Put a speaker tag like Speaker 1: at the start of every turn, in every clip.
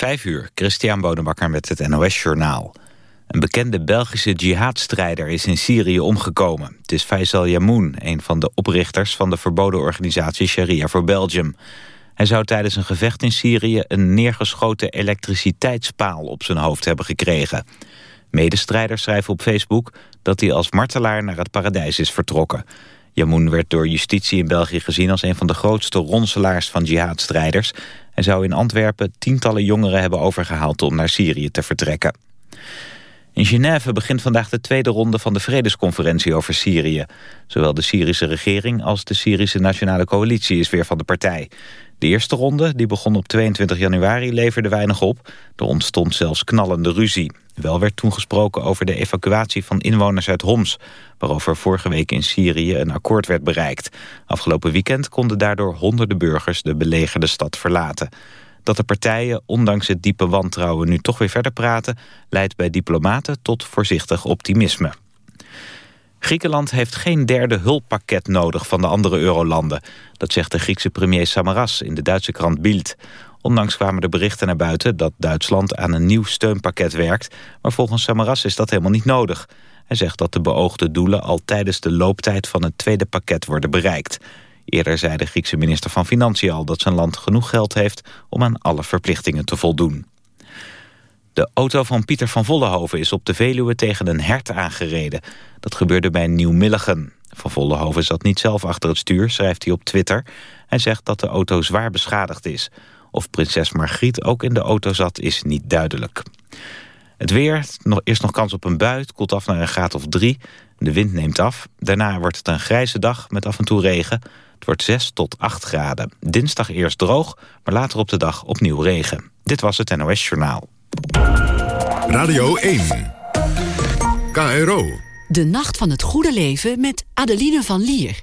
Speaker 1: Vijf uur, Christian Bonenbakker met het NOS Journaal. Een bekende Belgische jihadstrijder is in Syrië omgekomen. Het is Faisal Yamoun, een van de oprichters van de verboden organisatie Sharia voor Belgium. Hij zou tijdens een gevecht in Syrië een neergeschoten elektriciteitspaal op zijn hoofd hebben gekregen. Medestrijders schrijven op Facebook dat hij als martelaar naar het paradijs is vertrokken. Yamoun werd door justitie in België gezien als een van de grootste ronselaars van jihadstrijders. Hij zou in Antwerpen tientallen jongeren hebben overgehaald om naar Syrië te vertrekken. In Genève begint vandaag de tweede ronde van de vredesconferentie over Syrië. Zowel de Syrische regering als de Syrische Nationale Coalitie is weer van de partij. De eerste ronde, die begon op 22 januari, leverde weinig op. Er ontstond zelfs knallende ruzie. Wel werd toen gesproken over de evacuatie van inwoners uit Homs... waarover vorige week in Syrië een akkoord werd bereikt. Afgelopen weekend konden daardoor honderden burgers de belegerde stad verlaten. Dat de partijen, ondanks het diepe wantrouwen, nu toch weer verder praten... leidt bij diplomaten tot voorzichtig optimisme. Griekenland heeft geen derde hulppakket nodig van de andere eurolanden. Dat zegt de Griekse premier Samaras in de Duitse krant Bild. Ondanks kwamen de berichten naar buiten dat Duitsland aan een nieuw steunpakket werkt... maar volgens Samaras is dat helemaal niet nodig. Hij zegt dat de beoogde doelen al tijdens de looptijd van het tweede pakket worden bereikt. Eerder zei de Griekse minister van Financiën al dat zijn land genoeg geld heeft om aan alle verplichtingen te voldoen. De auto van Pieter van Vollenhoven is op de Veluwe tegen een hert aangereden. Dat gebeurde bij Nieuw-Milligen. Van Vollenhoven zat niet zelf achter het stuur, schrijft hij op Twitter. Hij zegt dat de auto zwaar beschadigd is. Of prinses Margriet ook in de auto zat, is niet duidelijk. Het weer, eerst nog kans op een bui, het koelt af naar een graad of drie. De wind neemt af. Daarna wordt het een grijze dag met af en toe regen. Het wordt 6 tot 8 graden. Dinsdag eerst droog, maar later op de dag opnieuw regen. Dit was het NOS Journaal.
Speaker 2: Radio 1. KRO.
Speaker 3: De Nacht van het Goede Leven met Adeline van Lier.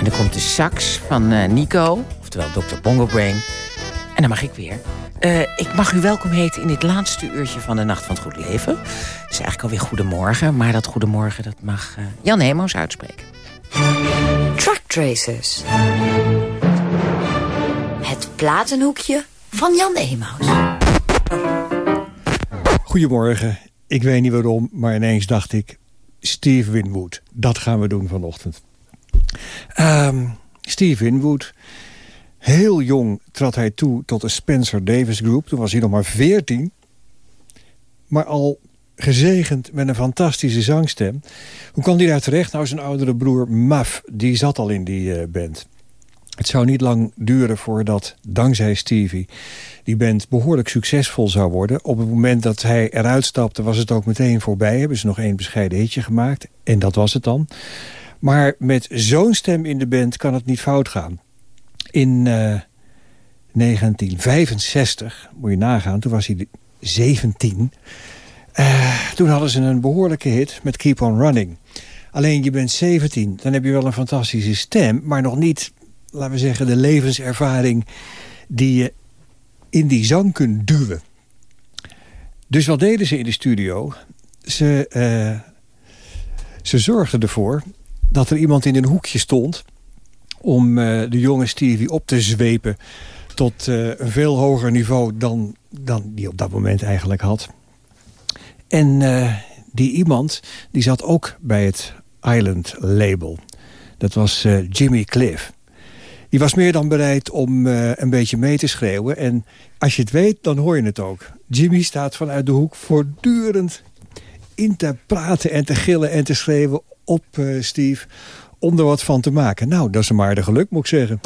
Speaker 4: En dan komt de sax van uh, Nico, oftewel Dr. Bongo Brain. En dan mag ik weer. Uh, ik mag u welkom heten in dit laatste uurtje van de Nacht van het Goed Leven. Het is eigenlijk alweer goedemorgen, maar dat goedemorgen dat mag uh, Jan Hemo's uitspreken.
Speaker 5: Truck Tracers. Het platenhoekje van Jan Emaus.
Speaker 6: Goedemorgen. Ik weet niet waarom, maar ineens dacht ik... Steve Winwood, dat gaan we doen vanochtend. Um, Steve Winwood. Heel jong trad hij toe tot de Spencer Davis Group. Toen was hij nog maar 14. Maar al gezegend met een fantastische zangstem. Hoe kwam hij daar terecht? Nou, zijn oudere broer Muff, die zat al in die uh, band. Het zou niet lang duren voordat, dankzij Stevie... die band behoorlijk succesvol zou worden. Op het moment dat hij eruit stapte was het ook meteen voorbij. Hebben ze nog één bescheiden hitje gemaakt. En dat was het dan. Maar met zo'n stem in de band kan het niet fout gaan. In uh, 1965, moet je nagaan, toen was hij 17... Uh, toen hadden ze een behoorlijke hit met Keep On Running. Alleen je bent 17, dan heb je wel een fantastische stem... maar nog niet, laten we zeggen, de levenservaring... die je in die zang kunt duwen. Dus wat deden ze in de studio? Ze, uh, ze zorgden ervoor dat er iemand in een hoekje stond... om uh, de jonge Stevie op te zwepen
Speaker 7: tot een veel hoger niveau dan, dan die op dat moment eigenlijk had. En die iemand die zat ook bij het Island label. Dat was Jimmy Cliff. Die was meer dan bereid om een beetje mee te schreeuwen. En als je het weet, dan hoor je het ook. Jimmy staat vanuit de hoek voortdurend in te praten en te gillen en te schreeuwen op Steve om er wat van te maken. Nou, dat is een aardig geluk, moet ik zeggen.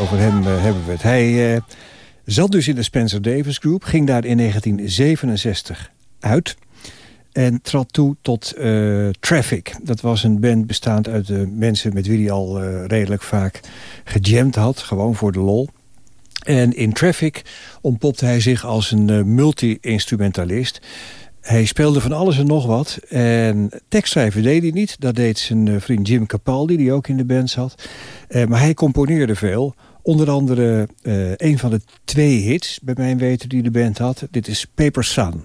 Speaker 7: Over hem uh, hebben we het. Hij uh, zat dus in de Spencer Davis Group, ging daar in 1967 uit... en trad toe tot uh, Traffic. Dat was een band bestaand uit de mensen met wie hij al redelijk vaak gejamd had. Gewoon voor de lol. En in Traffic ontpopte hij zich als een multi-instrumentalist... Hij speelde van alles en nog wat. En tekstschrijven deed hij niet. Dat deed zijn eh, vriend Jim Capaldi, die ook in de band zat. Uh, maar hij componeerde veel. Onder andere uh, een van de twee hits, bij mijn weten, die de band had. Dit is Paper Sun.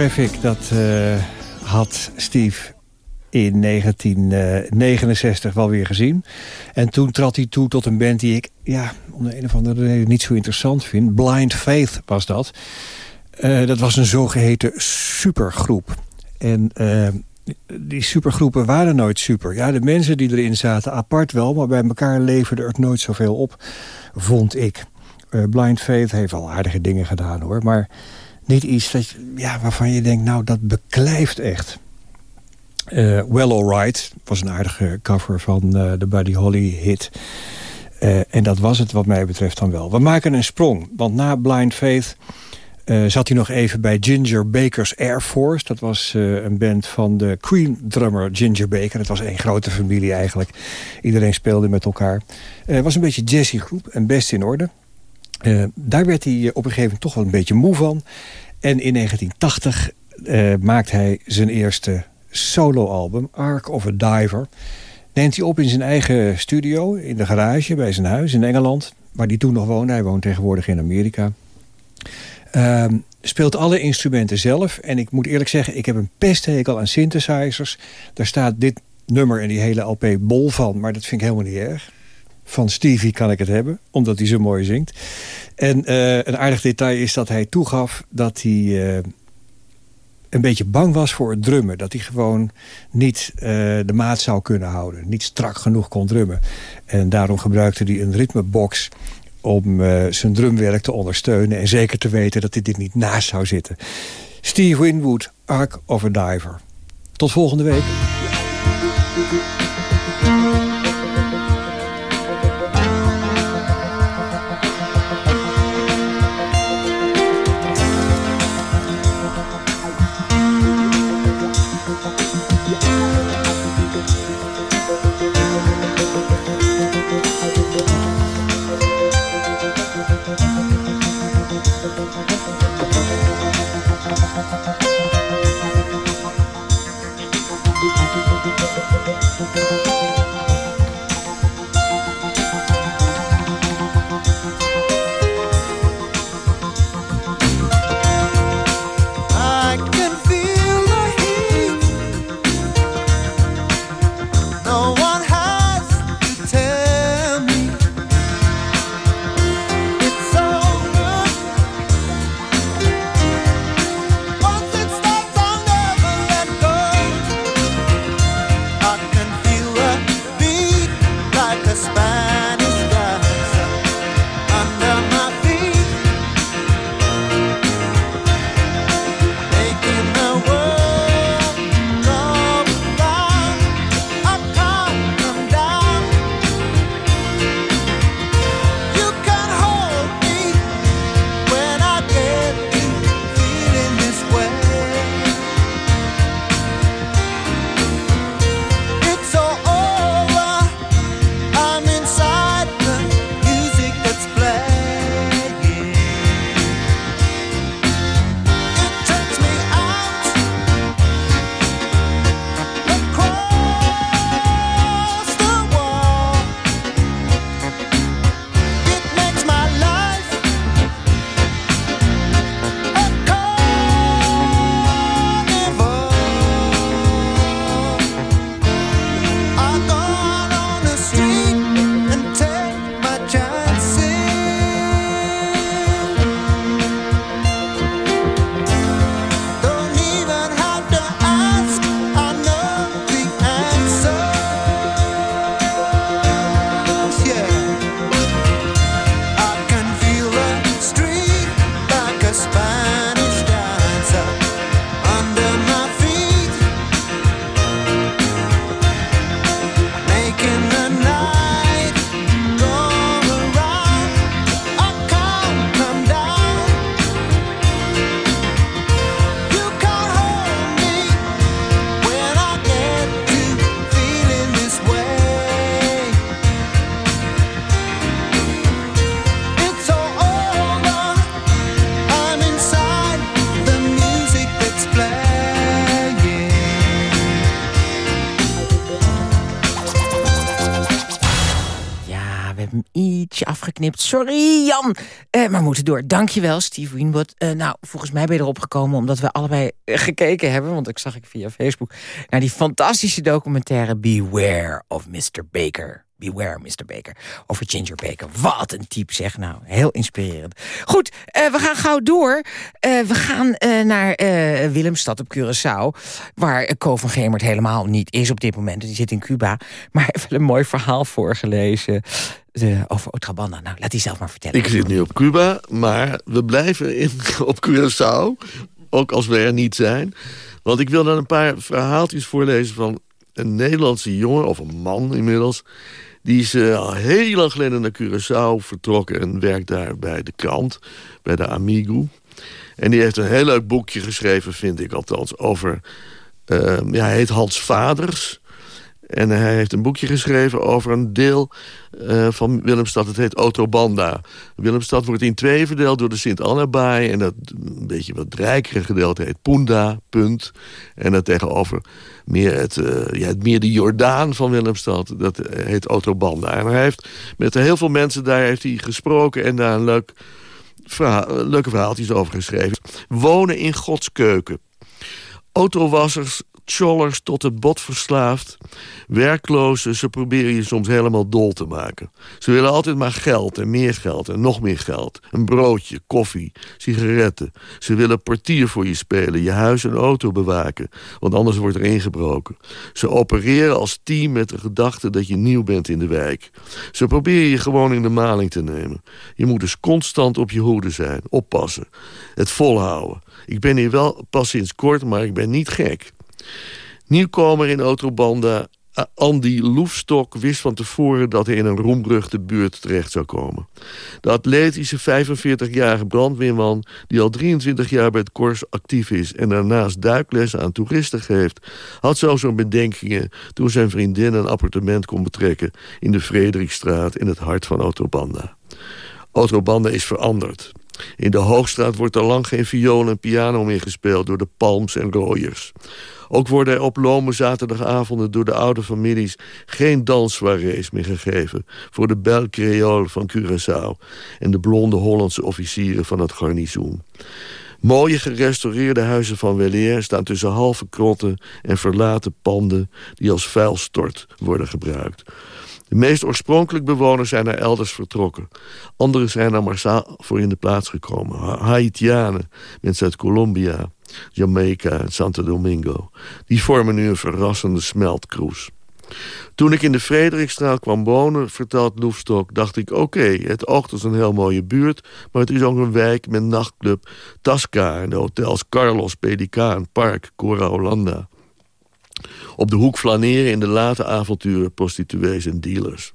Speaker 6: Traffic, dat eh, had Steve in 1969 wel weer gezien. En toen trad hij toe tot een band die ik ja, om de een of andere reden niet zo interessant vind. Blind Faith was dat. Eh, dat was een zogeheten supergroep. En eh, die supergroepen waren nooit super. Ja, de mensen die erin zaten apart wel... maar bij elkaar leverde het nooit zoveel op, vond ik. Eh, Blind Faith heeft al aardige dingen gedaan, hoor. Maar niet iets ja, waarvan je denkt, nou, dat beklijft echt. Eh, well Alright was een aardige cover van eh, de Buddy Holly hit. Eh, en dat was het wat mij betreft dan wel. We maken een sprong, want na Blind Faith... zat hij nog even bij Ginger Baker's Air Force. Dat was een band van de Queen-drummer Ginger Baker. Het was één grote familie eigenlijk. Iedereen speelde met elkaar. Het was een beetje jazzy groep en best in orde. Eh, daar werd hij eh, op een gegeven moment toch wel een beetje moe van. En in 1980 eh, maakt hij zijn eerste soloalbum, Ark of a Diver. Neemt hij op in zijn eigen studio, in de garage bij zijn huis in Engeland. Waar hij toen nog woonde. Hij woont tegenwoordig in Amerika. Ehm, speelt alle instrumenten zelf. En ik moet eerlijk zeggen, ik heb een pesthekel aan synthesizers. Daar staat dit nummer en die hele LP bol van. Maar dat vind ik helemaal niet erg. Van Stevie kan ik het hebben, omdat hij zo mooi zingt. En eh, een aardig detail is dat hij toegaf dat hij... eh, een beetje bang was voor het drummen. Dat hij gewoon niet eh, de maat zou kunnen houden. Niet strak genoeg kon drummen. En daarom gebruikte hij een ritmebox om zijn drumwerk te ondersteunen... en zeker te weten dat hij dit niet naast zou zitten. Steve Winwood, Ark of a Diver. Tot volgende week.
Speaker 4: Sorry, Jan. Uh, maar we moeten door. Dankjewel, Steve Winwood. Uh, nou, volgens mij ben je erop gekomen omdat we allebei gekeken hebben... want ik zag ik via Facebook... naar die fantastische documentaire Beware of Mr. Baker. Beware, Mr. Baker. Over Ginger Baker. Wat een type, zeg. Nou, heel inspirerend. Goed, uh, we gaan gauw door. Uh, we gaan uh, naar Willemstad op Curaçao. Waar Co van Gemert helemaal niet is op dit moment. Die zit in Cuba. Maar heeft wel een mooi verhaal voorgelezen. De, over Otrabanda. Nou, laat hij zelf maar vertellen.
Speaker 8: Ik zit nu op Cuba, maar we blijven in, op Curaçao. Ook als we er niet zijn. Want ik wil dan een paar verhaaltjes voorlezen van een Nederlandse jongen, of een man inmiddels... Die is uh, al heel lang geleden naar Curaçao vertrokken... en werkt daar bij de krant, bij de Amigo. En die heeft een heel leuk boekje geschreven, vind ik althans... over, uh, ja, heet Hans Vaders... En hij heeft een boekje geschreven over een deel uh, van Willemstad. Het heet Autobanda. Willemstad wordt in twee verdeeld door de Sint-Anna-baai. En dat een beetje wat rijkere gedeelte heet Punda, punt. En dat tegenover meer, het, uh, ja, het meer de Jordaan van Willemstad. Dat heet Autobanda. En hij heeft met heel veel mensen daar heeft hij gesproken... en daar een leuke verhaaltjes over geschreven. Wonen in Gods keuken. Autowassers tjollers tot het bot verslaafd. Werklozen, ze proberen je soms helemaal dol te maken. Ze willen altijd maar geld en meer geld en nog meer geld. Een broodje, koffie, sigaretten. Ze willen portier voor je spelen, je huis en auto bewaken. Want anders wordt er ingebroken. Ze opereren als team met de gedachte dat je nieuw bent in de wijk. Ze proberen je gewoon in de maling te nemen. Je moet dus constant op je hoede zijn, oppassen. Het volhouden. Ik ben hier wel pas sinds kort, maar ik ben niet gek. Nieuwkomer in Autobanda, Andy Loefstok wist van tevoren dat hij in een roemruchte buurt terecht zou komen. De atletische 45-jarige brandweerman, die al 23 jaar bij het Kors actief is... en daarnaast duiklessen aan toeristen geeft... had zo zo'n bedenkingen toen zijn vriendin een appartement kon betrekken... in de Frederikstraat in het hart van Autobanda. Autobanda is veranderd. In de Hoogstraat wordt al lang geen viool en piano meer gespeeld... door de palms en rooiers. Ook worden er op lome zaterdagavonden door de oude families... geen danssoirées meer gegeven voor de bel creole van Curaçao... en de blonde Hollandse officieren van het garnizoen. Mooie gerestaureerde huizen van weleer staan tussen halve krotten en verlaten panden... die als vuilstort worden gebruikt. De meest oorspronkelijk bewoners zijn naar elders vertrokken. Anderen zijn er massaal voor in de plaats gekomen. Haitianen, mensen uit Colombia, Jamaica en Santo Domingo. Die vormen nu een verrassende smeltkroes. Toen ik in de Frederikstraat kwam wonen, vertelt Loefstok, dacht ik... oké, het oogt als een heel mooie buurt... maar het is ook een wijk met nachtclub Tasca... en de hotels Carlos, Pelikaan, Park, Cora Hollanda. Op de hoek flaneren in de late avonturen prostituees en dealers.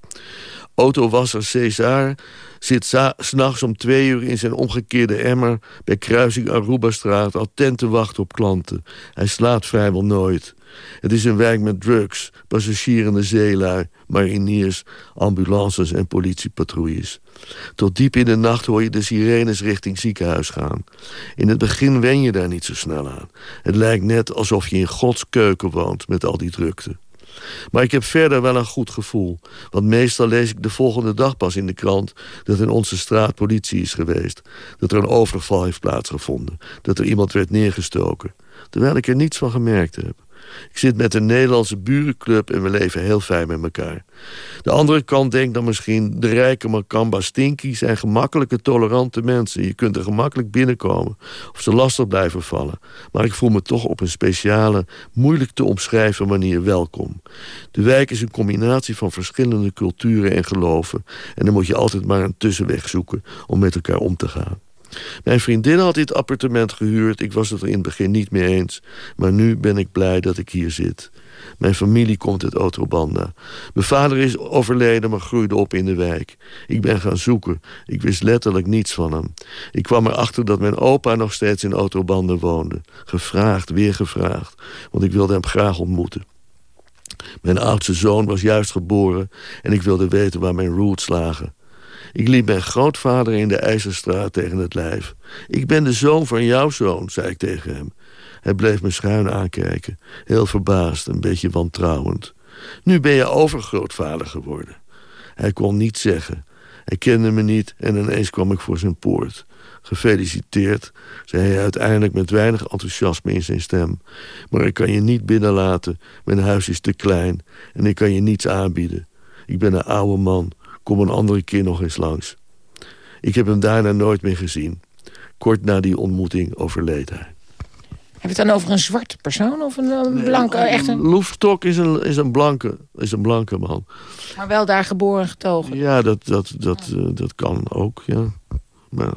Speaker 8: Autowasser César zit s'nachts om twee uur in zijn omgekeerde emmer... bij kruising Aruba-straat attent te wachten op klanten. Hij slaat vrijwel nooit. Het is een wijk met drugs, passagierende zeelui, mariniers, ambulances en politiepatrouilles. Tot diep in de nacht hoor je de sirenes richting ziekenhuis gaan. In het begin wen je daar niet zo snel aan. Het lijkt net alsof je in Gods keuken woont met al die drukte. Maar ik heb verder wel een goed gevoel. Want meestal lees ik de volgende dag pas in de krant... dat in onze straat politie is geweest. Dat er een overval heeft plaatsgevonden. Dat er iemand werd neergestoken. Terwijl ik er niets van gemerkt heb. Ik zit met een Nederlandse burenclub en we leven heel fijn met elkaar. De andere kant denkt dan misschien... de rijke Makamba Stinky zijn gemakkelijke, tolerante mensen. Je kunt er gemakkelijk binnenkomen of ze lastig blijven vallen. Maar ik voel me toch op een speciale, moeilijk te omschrijven manier welkom. De wijk is een combinatie van verschillende culturen en geloven... en dan moet je altijd maar een tussenweg zoeken om met elkaar om te gaan. Mijn vriendin had dit appartement gehuurd. Ik was het er in het begin niet mee eens. Maar nu ben ik blij dat ik hier zit. Mijn familie komt uit Otrobanda. Mijn vader is overleden, maar groeide op in de wijk. Ik ben gaan zoeken. Ik wist letterlijk niets van hem. Ik kwam erachter dat mijn opa nog steeds in Otrobanda woonde. Gevraagd, weer gevraagd. Want ik wilde hem graag ontmoeten. Mijn oudste zoon was juist geboren... en ik wilde weten waar mijn roots lagen. Ik liep mijn grootvader in de IJzerstraat tegen het lijf. Ik ben de zoon van jouw zoon, zei ik tegen hem. Hij bleef me schuin aankijken, heel verbaasd, een beetje wantrouwend. Nu ben je overgrootvader geworden. Hij kon niets zeggen. Hij kende me niet en ineens kwam ik voor zijn poort. Gefeliciteerd, zei hij uiteindelijk met weinig enthousiasme in zijn stem. Maar ik kan je niet binnenlaten, mijn huis is te klein... en ik kan je niets aanbieden. Ik ben een oude man, kom een andere keer nog eens langs. Ik heb hem daarna nooit meer gezien. Kort na die ontmoeting overleed hij.
Speaker 4: Heb je het dan over een zwarte persoon of een, een blanke? echt een...
Speaker 8: Loefstok is een, is, een blanke, is een blanke man.
Speaker 4: Maar wel daar geboren getogen?
Speaker 8: Ja, dat, dat, dat, uh, dat kan ook, ja. Maar,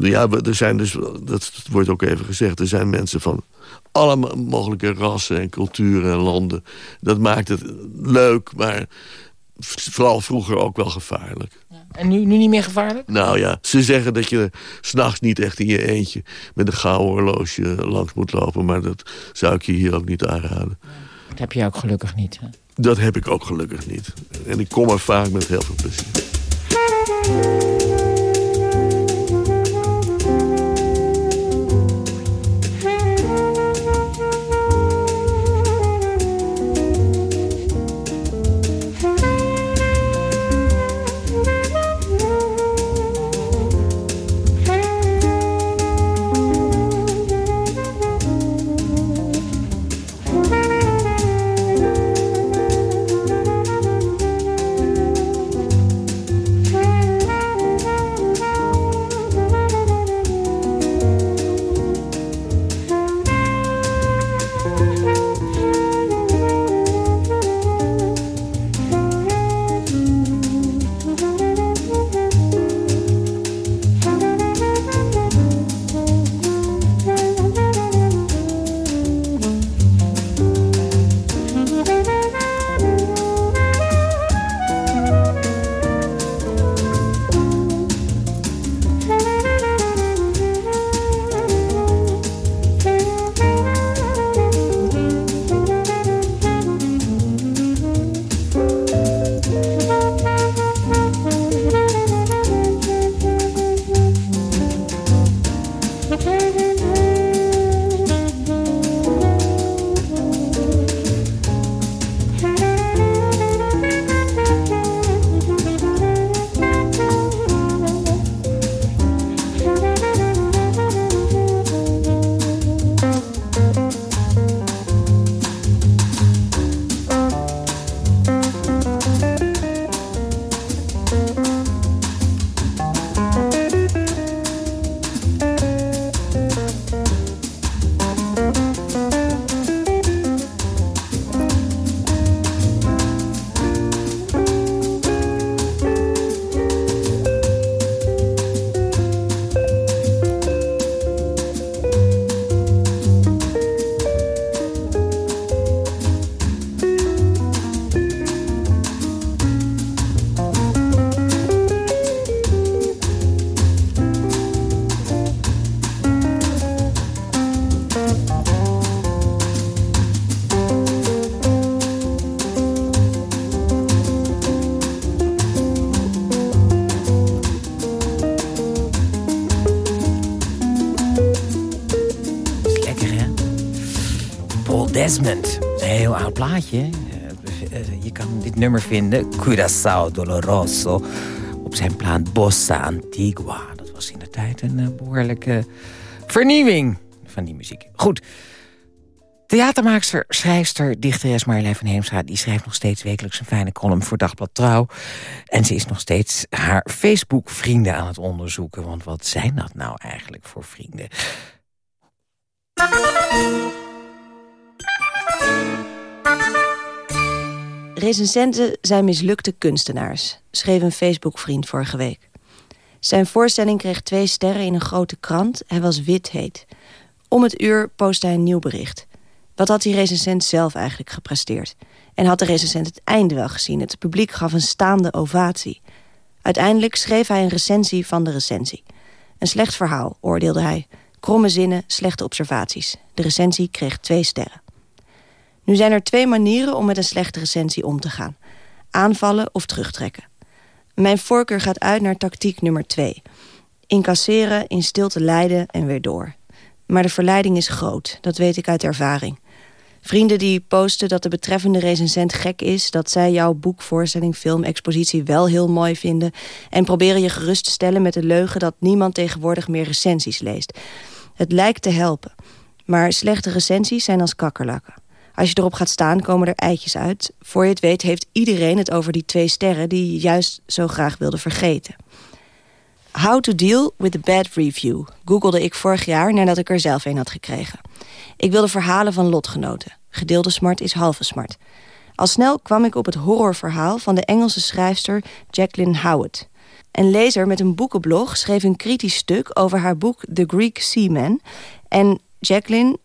Speaker 8: ja, er zijn dus, dat wordt ook even gezegd... er zijn mensen van alle mogelijke rassen en culturen en landen. Dat maakt het leuk, maar vooral vroeger ook wel gevaarlijk.
Speaker 4: En nu, nu niet meer gevaarlijk?
Speaker 8: Nou ja, ze zeggen dat je s'nachts niet echt in je eentje... met een gouden horloge langs moet lopen. Maar dat zou ik je hier ook niet aanraden.
Speaker 4: Dat heb je ook gelukkig niet, hè?
Speaker 8: Dat heb ik ook gelukkig niet. En ik kom er vaak met heel veel plezier.
Speaker 4: Desmond. Een heel oud plaatje. Eh, eh, je kan dit nummer vinden, Curaçao Doloroso... op zijn plaat Bossa Antigua. Dat was in de tijd een eh, behoorlijke vernieuwing van die muziek. Goed. Theatermaakster, schrijfster, dichteres Marjolein van Heemstra... die schrijft nog steeds wekelijks een fijne column voor Dagblad Trouw. En ze is nog steeds haar Facebook-vrienden aan het onderzoeken. Want wat zijn dat nou eigenlijk voor vrienden?
Speaker 9: Recensenten zijn mislukte kunstenaars, schreef een Facebook-vriend vorige week. Zijn voorstelling kreeg twee sterren in een grote krant. Hij was wit heet. Om het uur postte hij een nieuw bericht. Wat had die recensent zelf eigenlijk gepresteerd? En had de recensent het einde wel gezien? Het publiek gaf een staande ovatie. Uiteindelijk schreef hij een recensie van de recensie. Een slecht verhaal, oordeelde hij. Kromme zinnen, slechte observaties. De recensie kreeg twee sterren. Nu zijn er twee manieren om met een slechte recensie om te gaan. Aanvallen of terugtrekken. Mijn voorkeur gaat uit naar tactiek nummer twee. Incasseren, in stilte lijden en weer door. Maar de verleiding is groot, dat weet ik uit ervaring. Vrienden die posten dat de betreffende recensent gek is... dat zij jouw boek, voorstelling, film, expositie wel heel mooi vinden... en proberen je gerust te stellen met de leugen... dat niemand tegenwoordig meer recensies leest. Het lijkt te helpen. Maar slechte recensies zijn als kakkerlakken. Als je erop gaat staan, komen er eitjes uit. Voor je het weet heeft iedereen het over die twee sterren... die je juist zo graag wilde vergeten. How to deal with a bad review... googelde ik vorig jaar nadat ik er zelf een had gekregen. Ik wilde verhalen van lotgenoten. Gedeelde smart is halve smart. Al snel kwam ik op het horrorverhaal van de Engelse schrijfster Jacqueline Howard. Een lezer met een boekenblog schreef een kritisch stuk over haar boek The Greek Seaman... en Jacqueline,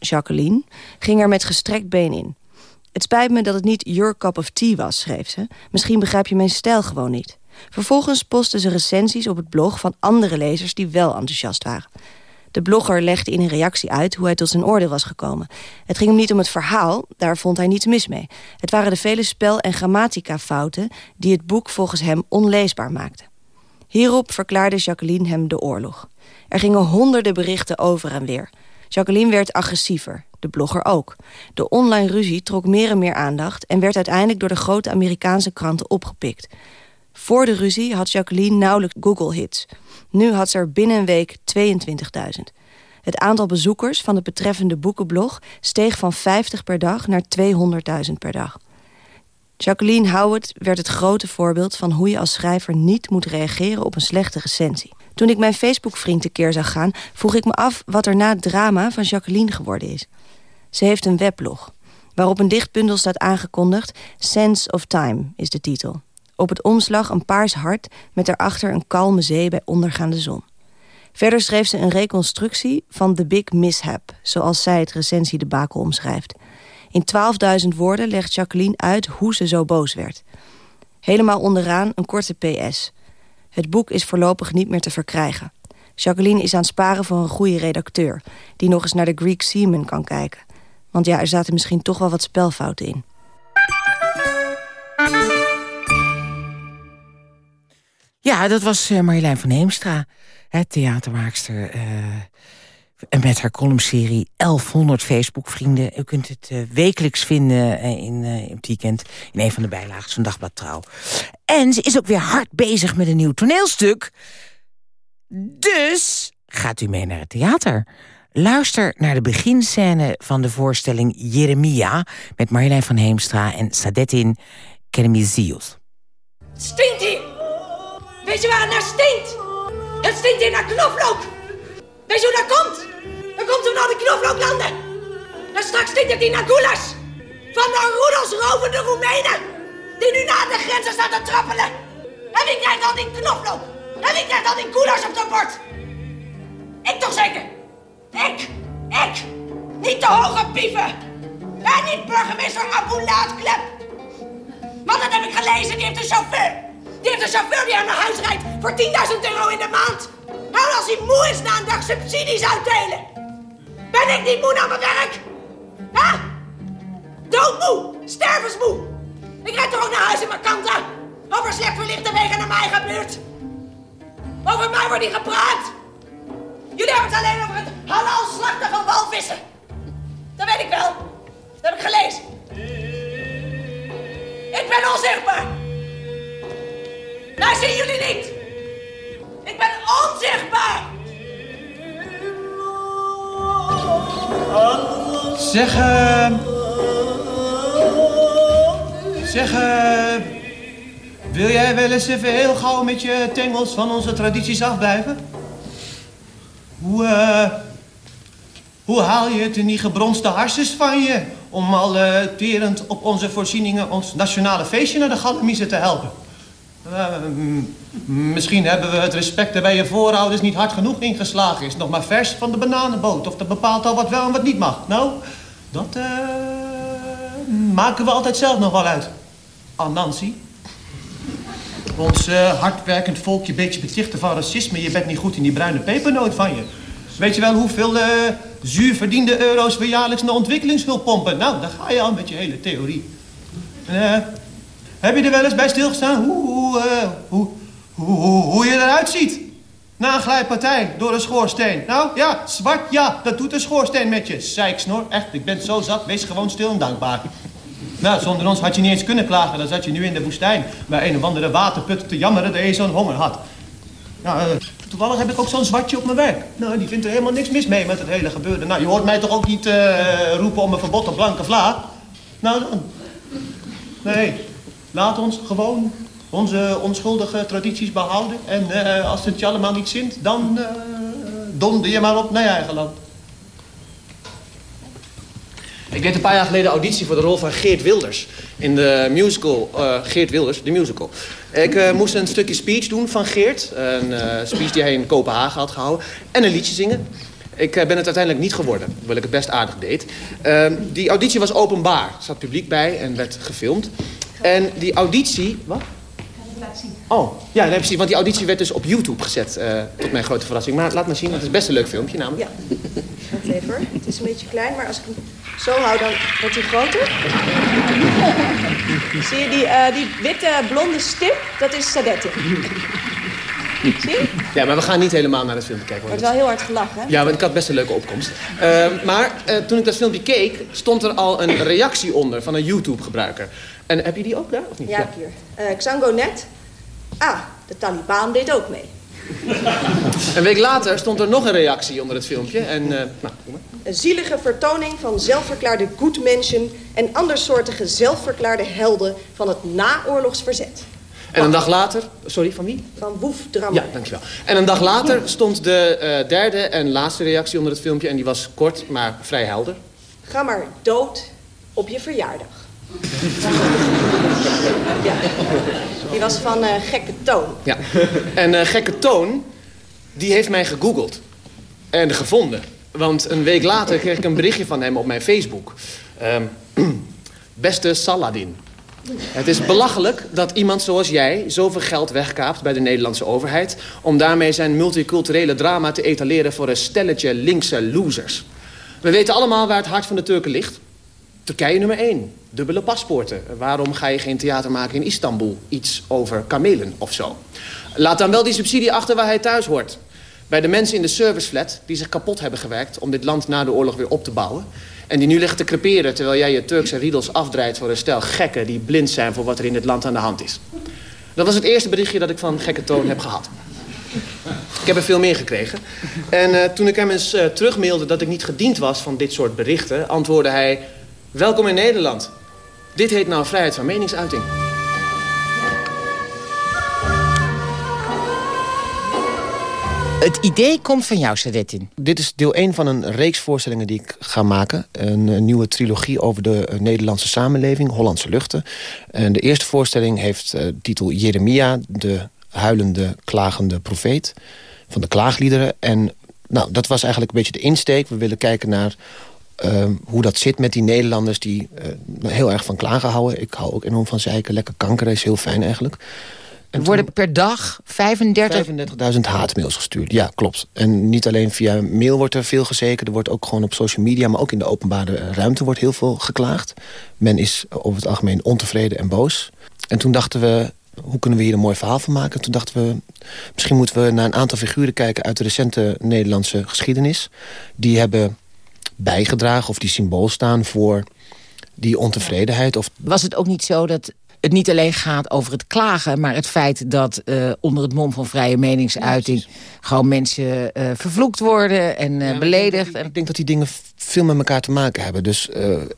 Speaker 9: Jacqueline, ging er met gestrekt been in. Het spijt me dat het niet your cup of tea was, schreef ze. Misschien begrijp je mijn stijl gewoon niet. Vervolgens postte ze recensies op het blog van andere lezers die wel enthousiast waren. De blogger legde in een reactie uit hoe hij tot zijn oordeel was gekomen. Het ging hem niet om het verhaal, daar vond hij niets mis mee. Het waren de vele spel- en grammatica-fouten die het boek volgens hem onleesbaar maakten. Hierop verklaarde Jacqueline hem de oorlog. Er gingen honderden berichten over en weer. Jacqueline werd agressiever, de blogger ook. De online ruzie trok meer en meer aandacht... en werd uiteindelijk door de grote Amerikaanse kranten opgepikt. Voor de ruzie had Jacqueline nauwelijks Google-hits. Nu had ze er binnen een week 22.000. Het aantal bezoekers van de betreffende boekenblog... steeg van 50 per dag naar 200.000 per dag. Jacqueline Howard werd het grote voorbeeld van hoe je als schrijver niet moet reageren op een slechte recensie. Toen ik mijn Facebook-vriend tekeer zag gaan, vroeg ik me af wat er na het drama van Jacqueline geworden is. Ze heeft een weblog, waarop een dichtbundel staat aangekondigd... Sense of Time is de titel. Op het omslag een paars hart met daarachter een kalme zee bij ondergaande zon. Verder schreef ze een reconstructie van The Big Mishap... zoals zij het recensiedebakel omschrijft. In 12.000 woorden legt Jacqueline uit hoe ze zo boos werd. Helemaal onderaan een korte PS. Het boek is voorlopig niet meer te verkrijgen. Jacqueline is aan het sparen voor een goede redacteur... die nog eens naar de Greek Seaman kan kijken. Want ja, er zaten misschien toch wel wat spelfouten in.
Speaker 4: Ja, dat was uh, Marjolein van Heemstra, theatermaakster... Uh, en met haar columnserie 1100 Facebook-vrienden. U kunt het uh, wekelijks vinden in, in het weekend... in een van de bijlagen van Dagblad Trouw. En ze is ook weer hard bezig met een nieuw toneelstuk. Dus gaat u mee naar het theater. Luister naar de beginscène van de voorstelling Jeremia... met Marjolein van Heemstra en Sadettin Keremizius.
Speaker 10: Stinkt hier! Weet je waar het naar stinkt? Het stinkt hier naar knoflook! Weet je hoe dat komt? Dan komt naar de knoflooklanden! En straks stinkt het hier naar goulash! Van de roedels rovende Roemenen! Die nu naar de grenzen staan te trappelen! En wie krijgt al die knoflook? En wie krijgt al die goulash op de bord? Ik toch zeker? Ik! Ik! Niet te hoge pieven! En niet burgemeester Aboulatklep! Want dat heb ik gelezen, die heeft een chauffeur! Die heeft een chauffeur die hem naar huis rijdt voor 10.000 euro in de maand. En als hij moe is na een dag subsidies uitdelen. Ben ik niet moe naar mijn werk? Hè? Doodmoe, stervensmoe. Ik rijd toch ook naar huis in mijn kanten. Over slecht verlichte wegen naar mijn eigen buurt. Over mij wordt niet gepraat. Jullie hebben het alleen over het halal slachten van walvissen. Dat weet ik wel. Dat heb ik gelezen. Ik ben onzichtbaar. Mij zien jullie niet. Ik ben onzichtbaar.
Speaker 11: Zeg, uh... Zeg. Wil jij wel eens even heel gauw met je tengels van onze tradities afblijven? Hoe, uh... Hoe haal je het in die gebronste harsjes van je... om al uh, terend op onze voorzieningen ons nationale feestje naar de galamiezen te helpen? Uh, misschien hebben we het respect er bij je voorouders niet hard genoeg ingeslagen. Is nog maar vers van de bananenboot. Of dat bepaalt al wat wel en wat niet mag. Nou, dat maken we altijd zelf nog wel uit. Ah, Nancy. Ons uh, hardwerkend volkje beetje betichten van racisme. Je bent niet goed in die bruine pepernoot van je. Weet je wel hoeveel uh, zuur verdiende euro's we jaarlijks naar ontwikkelingshulp pompen? Nou, daar ga je al met je hele theorie. Uh, heb je er wel eens bij stilgestaan hoe, hoe, hoe, hoe, hoe je eruit ziet? Na een glijpartij door een schoorsteen. Nou ja, zwart ja, dat doet een schoorsteen met je. Zeiksnor, echt, ik ben zo zat, wees gewoon stil en dankbaar. Nou, zonder ons had je niet eens kunnen klagen. Dan zat je nu in de woestijn bij een of andere waterput te jammeren dat je zo'n honger had. Nou, eh, toevallig heb ik ook zo'n zwartje op mijn werk. Nou, die vindt er helemaal niks mis mee met het hele gebeuren. Nou, je hoort mij toch ook niet eh, roepen om een verbod op blanke vla? Nou dan. Nee, laat ons gewoon onze onschuldige tradities behouden. En eh, als het je allemaal niet zint, dan donder je maar op naar je eigen land.
Speaker 12: Ik deed een paar jaar geleden auditie voor de rol van Geert Wilders. In de musical uh, Geert Wilders, de musical. Ik uh, moest een stukje speech doen van Geert. Een uh, speech die hij in Kopenhagen had gehouden. En een liedje zingen. Ik ben het uiteindelijk niet geworden, hoewel ik het best aardig deed. Ehm, die auditie was openbaar. Er zat publiek bij en werd gefilmd. En die auditie... Wat? Oh, ja, nee, precies. Want die auditie werd dus op YouTube gezet. Uh, tot mijn grote verrassing. Maar laat maar zien, want het is best een leuk filmpje namelijk.
Speaker 9: Ja. Wacht even. Het is een beetje klein, maar als ik hem zo hou, dan wordt hij groter. Zie je die, uh, die witte blonde stip? Dat is Sadette. Zie je?
Speaker 12: Ja, maar we gaan niet helemaal naar het filmpje kijken.
Speaker 9: Er wordt wel heel hard gelachen.
Speaker 12: Ja, want ik had best een leuke opkomst. Uh, maar toen ik dat filmpje keek, stond er al een reactie onder van een YouTube-gebruiker. En heb je die ook daar, of niet?
Speaker 9: Ja, hier. Xango net. Ah, de Taliban deed ook mee.
Speaker 12: Een week later stond er nog een reactie onder het filmpje. En, uh, nou,
Speaker 9: een zielige vertoning van zelfverklaarde goedmensen... en andersoortige zelfverklaarde helden van het naoorlogsverzet.
Speaker 12: En een dag later... Sorry, van wie?
Speaker 9: Van Woef Dram.
Speaker 12: Ja, dankjewel. En een dag later stond de uh, derde en laatste reactie onder het filmpje... en die was kort, maar vrij helder.
Speaker 9: Ga maar dood op je verjaardag. Ja. Die was van uh, Gekke Toon.
Speaker 12: Ja. En uh, Gekke Toon, die heeft mij gegoogeld. En gevonden. Want een week later kreeg ik een berichtje van hem op mijn Facebook. Um, beste Saladin. Het is belachelijk dat iemand zoals jij zoveel geld wegkaapt bij de Nederlandse overheid... om daarmee zijn multiculturele drama te etaleren voor een stelletje linkse losers. We weten allemaal waar het hart van de Turken ligt. Turkije nummer 1. Dubbele paspoorten. Waarom ga je geen theater maken in Istanbul? Iets over kamelen of zo. Laat dan wel die subsidie achter waar hij thuis hoort. Bij de mensen in de serviceflat die zich kapot hebben gewerkt... om dit land na de oorlog weer op te bouwen. En die nu liggen te creperen terwijl jij je Turkse riedels afdraait... voor een stel gekken die blind zijn voor wat er in dit land aan de hand is. Dat was het eerste berichtje dat ik van gekke toon heb gehad. Ik heb er veel meer gekregen. En uh, toen ik hem eens uh, terugmailde dat ik niet gediend was van dit soort berichten... antwoordde hij... Welkom in Nederland. Dit heet nou vrijheid van meningsuiting.
Speaker 4: Het idee komt van jou, Sadetin.
Speaker 12: Dit is deel 1 van een reeks voorstellingen die ik ga maken. Een, een nieuwe trilogie over de Nederlandse samenleving, Hollandse luchten. En de eerste voorstelling heeft uh, titel Jeremia, de huilende, klagende profeet. Van de klaagliederen. En nou, dat was eigenlijk een beetje de insteek. We willen kijken naar uh, hoe dat zit met die Nederlanders die uh, heel erg van klagen houden. Ik hou ook enorm van zeiken. Lekker kanker is heel fijn eigenlijk.
Speaker 4: Er worden per dag 35...
Speaker 12: 35.000 haatmails gestuurd, ja, klopt. En niet alleen via mail wordt er veel gezeken... er wordt ook gewoon op social media... maar ook in de openbare ruimte wordt heel veel geklaagd. Men is over het algemeen ontevreden en boos. En toen dachten we, hoe kunnen we hier een mooi verhaal van maken? Toen dachten we, misschien moeten we naar een aantal figuren kijken... uit de recente Nederlandse geschiedenis. Die hebben bijgedragen of die symbool staan voor die ontevredenheid. Of...
Speaker 4: Was het ook niet zo dat het niet alleen gaat over het klagen... maar het feit dat uh, onder het mom van vrije meningsuiting... Ja, gewoon mensen uh, vervloekt worden en uh, ja, beledigd.
Speaker 12: Ik denk, ik denk, dat die dingen veel met elkaar te maken hebben. Dus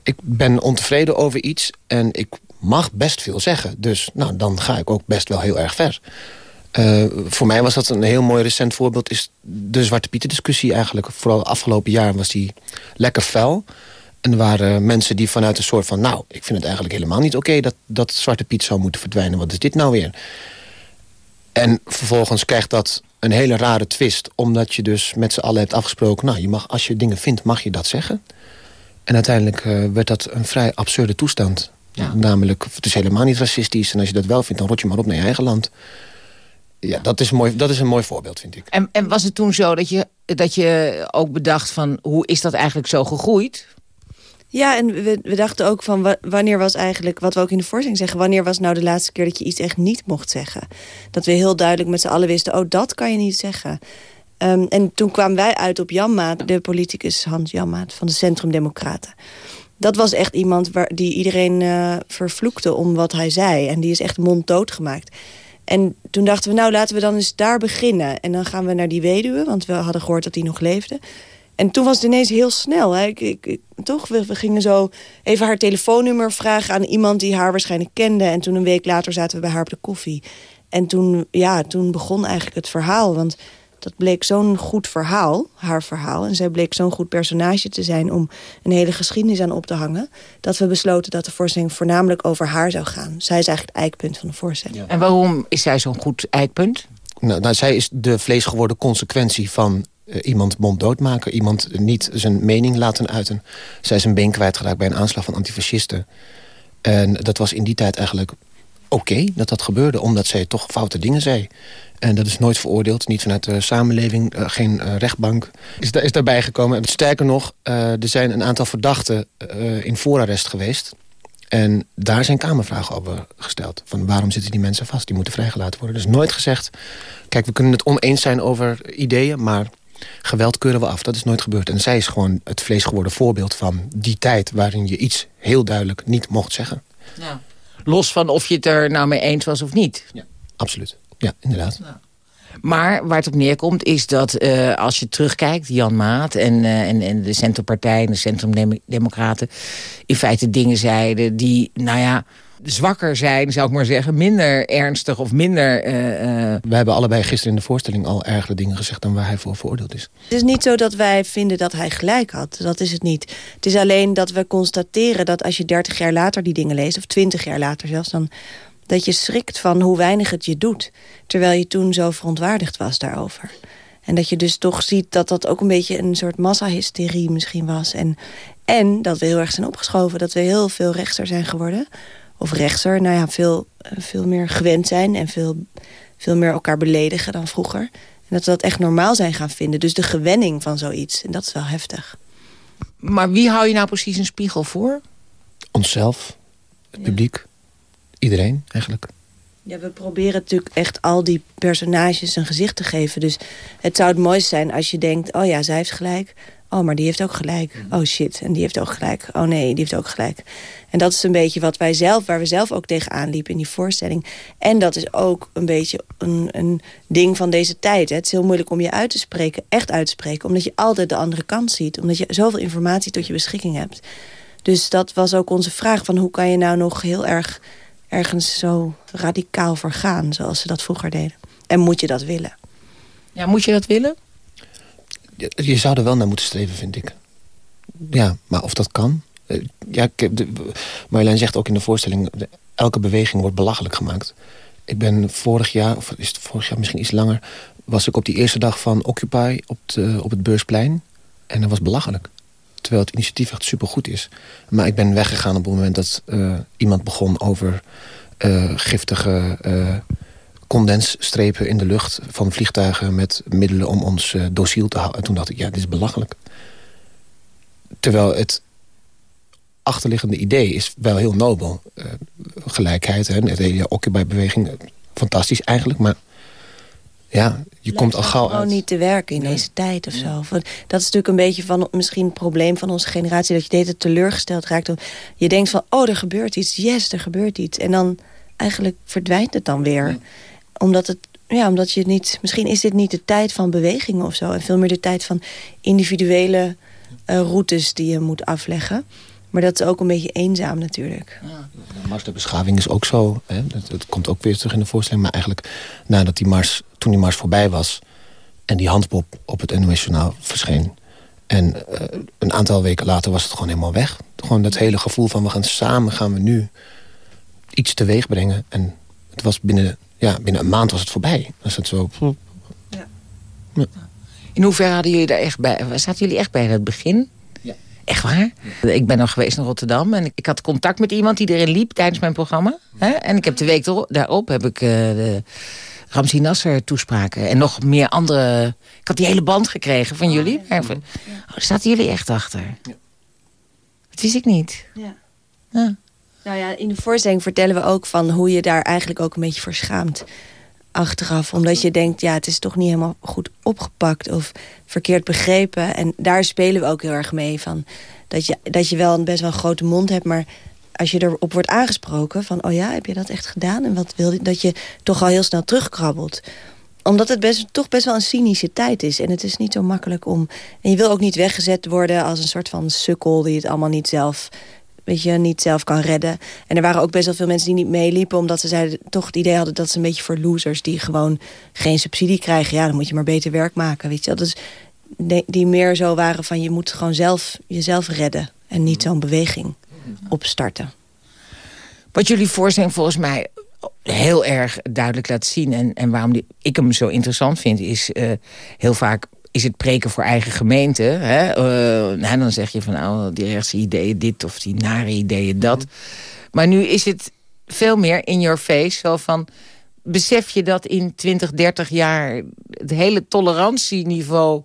Speaker 12: ik ben ontevreden over iets en ik mag best veel zeggen. Dus nou, dan ga ik ook best wel heel erg ver. Uh, voor mij was dat een heel mooi recent voorbeeld... is de Zwarte Pieten discussie eigenlijk. Vooral afgelopen jaar was die lekker fel. En er waren mensen die vanuit een soort van... nou, ik vind het eigenlijk helemaal niet oké... dat, dat Zwarte Piet zou moeten verdwijnen. Wat is dit nou weer? En vervolgens krijgt dat een hele rare twist... omdat je dus met z'n allen hebt afgesproken... nou, je mag, als je dingen vindt, mag je dat zeggen. En uiteindelijk uh, werd dat een vrij absurde toestand. Ja. Namelijk, het is helemaal niet racistisch... en als je dat wel vindt, dan rot je maar op naar je eigen land ja, dat is, mooi, dat is een mooi voorbeeld, vind ik.
Speaker 4: En, en was het toen zo dat je, dat je ook bedacht van... hoe is dat eigenlijk zo gegroeid?
Speaker 9: Ja, en we, we dachten ook van wa- wanneer was eigenlijk, wat we ook in de voorstelling zeggen, wanneer was nou de laatste keer dat je iets echt niet mocht zeggen? Dat we heel duidelijk met z'n allen wisten, oh, dat kan je niet zeggen. Ehm, en toen kwamen wij uit op Janmaat, de politicus Hans Janmaat van de Centrum Democraten. Dat was echt iemand waar, die iedereen eh, vervloekte om wat hij zei. En die is echt monddood gemaakt. En toen dachten we, nou laten we dan eens daar beginnen. En dan gaan we naar die weduwe, want we hadden gehoord dat die nog leefde. En toen was het ineens heel snel. Hè? Ik, ik, toch, we, we gingen zo even haar telefoonnummer vragen aan iemand die haar waarschijnlijk kende. En toen een week later zaten we bij haar op de koffie. En toen, ja, toen begon eigenlijk het verhaal. Want dat bleek zo'n goed verhaal, haar verhaal. En zij bleek zo'n goed personage te zijn om een hele geschiedenis aan op te hangen. Dat we besloten dat de voorstelling voornamelijk over haar zou gaan. Zij is eigenlijk het eikpunt van de voorstelling.
Speaker 4: En waarom is zij zo'n goed eikpunt?
Speaker 13: Nou, nou, zij is de vleesgeworden consequentie van eh, iemand monddood maken. Iemand niet zijn mening laten uiten. Zij is een been kwijtgeraakt bij een aanslag van antifascisten. En dat was in die tijd eigenlijk oké dat dat gebeurde. Omdat zij toch foute dingen zei. En dat is nooit veroordeeld. Niet vanuit de samenleving. eh, geen eh, rechtbank is, is daarbij gekomen. En Sterker nog, eh, er zijn een aantal verdachten in voorarrest geweest. En daar zijn kamervragen over gesteld. Van waarom zitten die mensen vast? Die moeten vrijgelaten worden. Dus nooit gezegd... Kijk, we kunnen het oneens zijn over ideeën... maar geweld keuren we af. Dat is nooit gebeurd. En zij is gewoon het vleesgeworden voorbeeld van die tijd... waarin je iets heel duidelijk niet mocht zeggen.
Speaker 4: Los van of je het er nou mee eens was of niet.
Speaker 13: Absoluut. Ja, inderdaad.
Speaker 4: Maar waar het op neerkomt is dat eh, als je terugkijkt... Jan Maat en, eh, en, en de Centrumpartij en de Centrumdemocraten... in feite dingen zeiden die, nou ja, zwakker zijn, zou ik maar zeggen. Minder ernstig of minder... eh, eh,
Speaker 13: We hebben allebei gisteren in de voorstelling al ergere dingen gezegd... dan waar hij voor veroordeeld is.
Speaker 9: Het is niet zo dat wij vinden dat hij gelijk had. Dat is het niet. Het is alleen dat we constateren dat als je 30 jaar later die dingen leest... of 20 jaar later zelfs, dan dat je schrikt van hoe weinig het je doet. Terwijl je toen zo verontwaardigd was daarover. En dat je dus toch ziet dat dat ook een beetje een soort massahysterie misschien was. En, en dat we heel erg zijn opgeschoven. Dat we heel veel rechtser zijn geworden. Of rechtser, nou ja, veel, veel meer gewend zijn. En veel, veel meer elkaar beledigen dan vroeger. En dat we dat echt normaal zijn gaan vinden. Dus de gewenning van zoiets. En dat is wel heftig.
Speaker 4: maar wie hou je nou precies een spiegel voor?
Speaker 13: Onszelf, het publiek, iedereen eigenlijk.
Speaker 9: Ja, we proberen natuurlijk echt al die personages een gezicht te geven. Dus het zou het mooiste zijn als je denkt... oh ja, zij heeft gelijk. Oh, maar die heeft ook gelijk. Oh shit, en die heeft ook gelijk. Oh nee, die heeft ook gelijk. En dat is een beetje wat wij zelf, waar we zelf ook tegenaan liepen in die voorstelling. En dat is ook een beetje een, een ding van deze tijd. Hè. Het is heel moeilijk om je uit te spreken, echt uit te spreken. Omdat je altijd de andere kant ziet. Omdat je zoveel informatie tot je beschikking hebt. Dus dat was ook onze vraag van hoe kan je nou nog heel erg ergens zo radicaal voor gaan, zoals ze dat vroeger deden. En moet je dat willen?
Speaker 4: Ja, moet je dat willen?
Speaker 13: Je, zou er wel naar moeten streven, vind ik. Ja, maar of dat kan? Eh, Ja, Marjolein zegt ook in de voorstelling... elke beweging wordt belachelijk gemaakt. Ik ben vorig jaar, of is het vorig jaar misschien iets langer... was ik op die eerste dag van Occupy op, de, op het Beursplein. En dat was belachelijk. Terwijl het initiatief echt supergoed is. Maar ik ben weggegaan op het moment dat eh, iemand begon over... eh, giftige condensstrepen in de lucht van vliegtuigen... met middelen om ons eh dociel te houden. En toen dacht ik, ja, dit is belachelijk. Terwijl het achterliggende idee is wel heel nobel. Eh, gelijkheid, hè, de hele Occupy-beweging, eh, fantastisch eigenlijk. Maar ja, je komt al gauw
Speaker 9: Gewoon
Speaker 13: uit.
Speaker 9: niet te werken in deze tijd of zo. Want Dat is natuurlijk een beetje van misschien een probleem van onze generatie... dat je de hele tijd teleurgesteld raakt. Je denkt van, oh, er gebeurt iets. Yes, er gebeurt iets. En dan eigenlijk verdwijnt het dan weer. Omdat het ja, omdat je niet... Misschien is dit niet de tijd van bewegingen of zo. En veel meer de tijd van individuele eh, routes die je moet afleggen. Maar dat is ook een beetje eenzaam natuurlijk.
Speaker 13: De Mars der Beschaving is ook zo. Hè? Dat, komt ook weer terug in de voorstelling. Maar eigenlijk nadat die mars, toen die mars voorbij was... en die handpop op het NOS verscheen... en eh, een aantal weken later was het gewoon helemaal weg. Gewoon dat hele gevoel van we gaan samen gaan we nu iets teweeg brengen. En het was binnen, ja, binnen een maand was het voorbij. Was het zo...
Speaker 4: In hoeverre hadden jullie daar echt bij? Zaten jullie echt bij het begin?
Speaker 13: Ja.
Speaker 4: Echt waar? Ik ben nog geweest naar Rotterdam en ik, ik had contact met iemand die erin liep tijdens mijn programma. Hè? En ik heb de week erop- daarop heb ik eh, de Ramzi Nasser toespraken en nog meer andere. Ik had die hele band gekregen van jullie. Maar van- Oh, daar zaten jullie echt achter. Dat wist ik niet.
Speaker 9: Ja. Nou ja, in de voorstelling vertellen we ook van hoe je daar eigenlijk ook een beetje voor schaamt. Achteraf, omdat je denkt, ja, het is toch niet helemaal goed opgepakt of verkeerd begrepen. En daar spelen we ook heel erg mee van. Dat je, dat je wel een best wel een grote mond hebt, maar als je erop wordt aangesproken van, oh ja, heb je dat echt gedaan? En wat wil dat je toch al heel snel terugkrabbelt omdat het best, toch best wel een cynische tijd is. En het is niet zo makkelijk om... En je wil ook niet weggezet worden als een soort van sukkel... die het allemaal niet zelf, weet je, niet zelf kan redden. En er waren ook best wel veel mensen die niet meeliepen... omdat ze zeiden, toch het idee hadden dat ze een beetje voor losers... die gewoon geen subsidie krijgen. Ja, dan moet je maar beter werk maken, weet je wel. Dus die meer zo waren van... je moet gewoon zelf jezelf redden... en niet zo'n beweging opstarten.
Speaker 4: Wat jullie voorstelling volgens mij heel erg duidelijk laat zien... en, en waarom die, ik hem zo interessant vind, is uh, heel vaak is het preken voor eigen gemeente. Hè? Uh, nou, dan zeg je van nou, die rechtse ideeën dit of die nare ideeën dat. Maar nu is het veel meer in your face. Zo van, besef je dat in 20, 30 jaar het hele tolerantieniveau...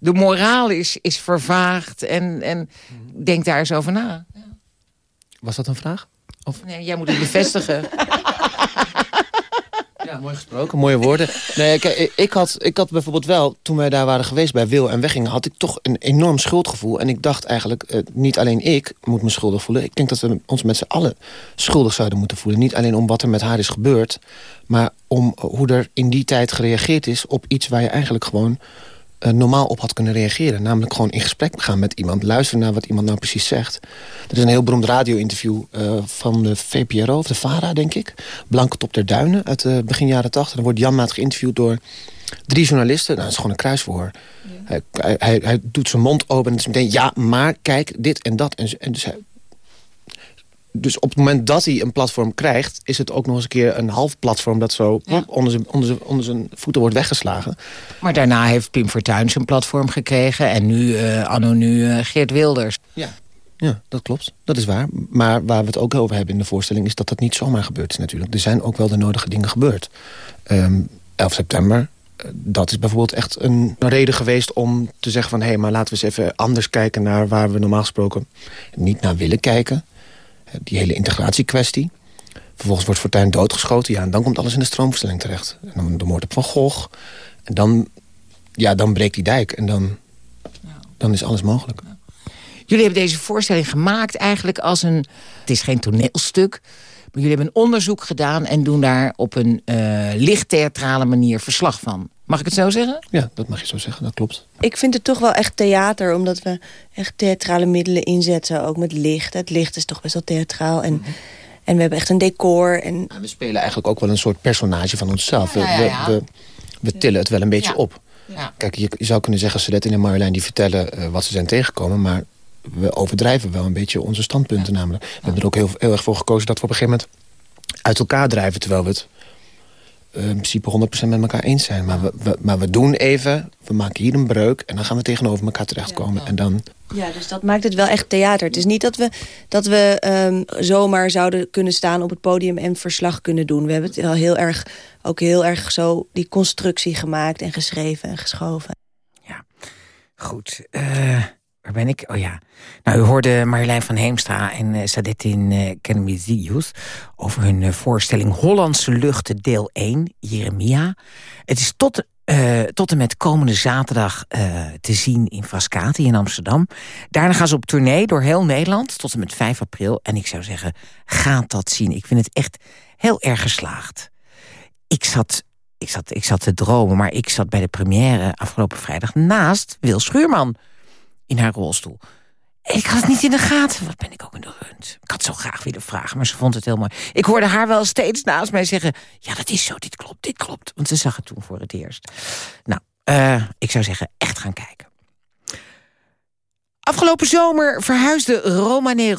Speaker 4: de moraal is, is vervaagd en, en denk daar eens over na.
Speaker 13: Was dat een vraag? Of?
Speaker 4: Nee, jij moet het bevestigen.
Speaker 13: Mooi gesproken, mooie woorden. Nee, kijk, ik, had, ik had bijvoorbeeld wel, toen wij daar waren geweest bij Wil en weggingen... had ik toch een enorm schuldgevoel. En ik dacht eigenlijk, eh, niet alleen ik moet me schuldig voelen. Ik denk dat we ons met z'n allen schuldig zouden moeten voelen. Niet alleen om wat er met haar is gebeurd... maar om hoe er in die tijd gereageerd is op iets waar je eigenlijk gewoon uh, normaal op had kunnen reageren. Namelijk gewoon in gesprek gaan met iemand. Luisteren naar wat iemand nou precies zegt. Er is een heel beroemd radio-interview uh, van de VPRO, of de VARA, denk ik. Blanke Top der Duinen, uit uh, begin jaren 80. Dan wordt Jan Maat geïnterviewd door drie journalisten. Nou, dat is gewoon een kruiswoord. Ja. Hij, hij, hij, doet zijn mond open en het is meteen... ja, maar kijk, dit en dat. En, en dus hij, dus op het moment dat hij een platform krijgt... is het ook nog eens een keer een half platform... dat zo ja. onder, zijn, onder, zijn, onder zijn voeten wordt weggeslagen.
Speaker 4: Maar daarna heeft Pim Fortuyn zijn platform gekregen... en nu, uh, anno nu, uh, Geert Wilders.
Speaker 13: Ja. ja, dat klopt. Dat is waar. Maar waar we het ook over hebben in de voorstelling... is dat dat niet zomaar gebeurd is natuurlijk. Er zijn ook wel de nodige dingen gebeurd. Um, 11 september, dat is bijvoorbeeld echt een reden geweest om te zeggen van... hé, hey, maar laten we eens even anders kijken naar waar we normaal gesproken niet naar willen kijken die hele integratiekwestie. Vervolgens wordt Fortuyn doodgeschoten. Ja, en dan komt alles in de stroomversnelling terecht. En dan de moord op Van Gogh. En dan, ja, dan breekt die dijk. En dan, dan is alles mogelijk.
Speaker 4: Jullie hebben deze voorstelling gemaakt eigenlijk als een... Het is geen toneelstuk. Maar jullie hebben een onderzoek gedaan... en doen daar op een uh, licht theatrale manier verslag van. Mag ik het zo zeggen?
Speaker 13: Ja, dat mag je zo zeggen, dat klopt.
Speaker 9: Ik vind het toch wel echt theater, omdat we echt theatrale middelen inzetten. Ook met licht. Het licht is toch best wel theatraal. En, mm -hmm. en we hebben echt een decor. En...
Speaker 13: Ja, we spelen eigenlijk ook wel een soort personage van onszelf. We, ja, ja, we, we, we, tillen het wel een beetje op. Kijk, je, je, zou kunnen zeggen, Sedette en Marjolein die vertellen uh, wat ze zijn tegengekomen. Maar we overdrijven wel een beetje onze standpunten namelijk. We hebben er ook heel, heel erg voor gekozen dat we op een gegeven moment uit elkaar drijven. Terwijl we het in principe 100% met elkaar eens zijn. Maar we, we, maar we doen even, we maken hier een breuk... en dan gaan we tegenover elkaar terechtkomen. Ja, en dan...
Speaker 9: ja dus dat maakt het wel echt theater. Het is niet dat we, dat we um, zomaar zouden kunnen staan op het podium... en verslag kunnen doen. We hebben het wel heel erg, ook heel erg zo die constructie gemaakt... en geschreven en geschoven.
Speaker 4: Ja, goed. Uh... Waar ben ik? Oh ja. Nou, u hoorde Marjolein van Heemstra en uh, Sadetin uh, Kenemizius... over hun uh, voorstelling Hollandse Luchten deel 1, Jeremia. Het is tot, tot en met komende zaterdag te zien in Frascati in Amsterdam. Daarna gaan ze op tournee door heel Nederland tot en met 5 april. En ik zou zeggen, ga dat zien. Ik vind het echt heel erg geslaagd. Ik zat ik zat, ik zat te dromen, maar ik zat bij de première afgelopen vrijdag naast Wil Schuurman in haar rolstoel. Ik had het niet in de gaten. Wat ben ik ook in de rund. Ik had zo graag willen vragen, maar ze vond het heel mooi. Ik hoorde haar wel steeds naast mij zeggen... ja, dat is zo, dit klopt, dit klopt. Want ze zag het toen voor het eerst. Nou, uh, ik zou zeggen, echt gaan kijken. Afgelopen zomer verhuisde Romane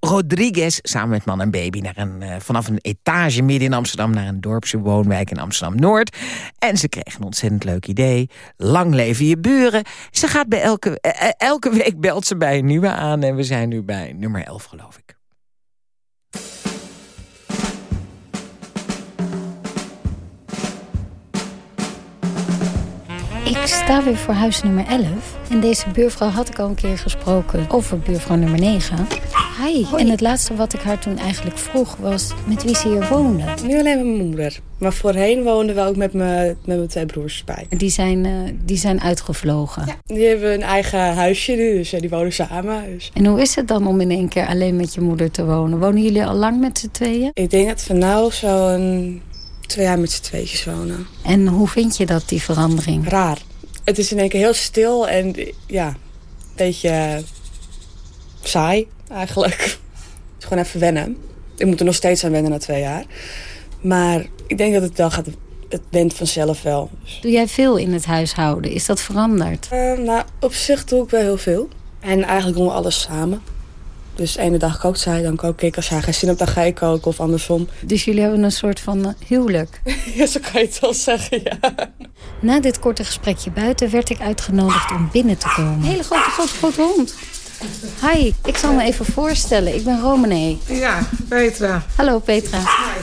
Speaker 4: Rodriguez samen met man en baby naar een, uh, vanaf een etage midden in Amsterdam naar een dorpse woonwijk in Amsterdam-Noord. En ze kregen een ontzettend leuk idee. Lang leven je buren. Ze gaat bij elke, uh, elke week belt ze bij een nieuwe aan en we zijn nu bij nummer 11 geloof ik.
Speaker 14: Ik sta weer voor huis nummer 11. En deze buurvrouw had ik al een keer gesproken over buurvrouw nummer 9. Hi. En het laatste wat ik haar toen eigenlijk vroeg was met wie ze hier woonde.
Speaker 15: Nu alleen met mijn moeder. Maar voorheen woonden we ook met, me, met mijn twee broers bij.
Speaker 14: Die zijn, uh, die zijn uitgevlogen.
Speaker 15: Ja, die hebben een eigen huisje nu, dus die wonen samen. Dus.
Speaker 14: En hoe is het dan om in één keer alleen met je moeder te wonen? Wonen jullie al lang met z'n tweeën?
Speaker 15: Ik denk dat we nou zo'n twee jaar met z'n tweetjes wonen.
Speaker 14: En hoe vind je dat, die verandering?
Speaker 15: Raar. Het is in één keer heel stil en ja, een beetje saai eigenlijk. Het is gewoon even wennen. Ik moet er nog steeds aan wennen na twee jaar. Maar ik denk dat het wel gaat... Het went vanzelf wel.
Speaker 14: Doe jij veel in het huishouden? Is dat veranderd?
Speaker 15: Uh, nou, op zich doe ik wel heel veel. En eigenlijk doen we alles samen. Dus de ene dag kookt zij, dan kook ik. Als zij geen zin hebt, dan ga ik koken of andersom.
Speaker 14: Dus jullie hebben een soort van uh, huwelijk?
Speaker 15: ja, zo kan je het wel zeggen, ja.
Speaker 14: Na dit korte gesprekje buiten werd ik uitgenodigd om binnen te komen. Een hele grote, grote, grote hond. Hi, ik zal me even voorstellen. Ik ben Romane.
Speaker 16: Ja, Petra.
Speaker 14: Hallo Petra.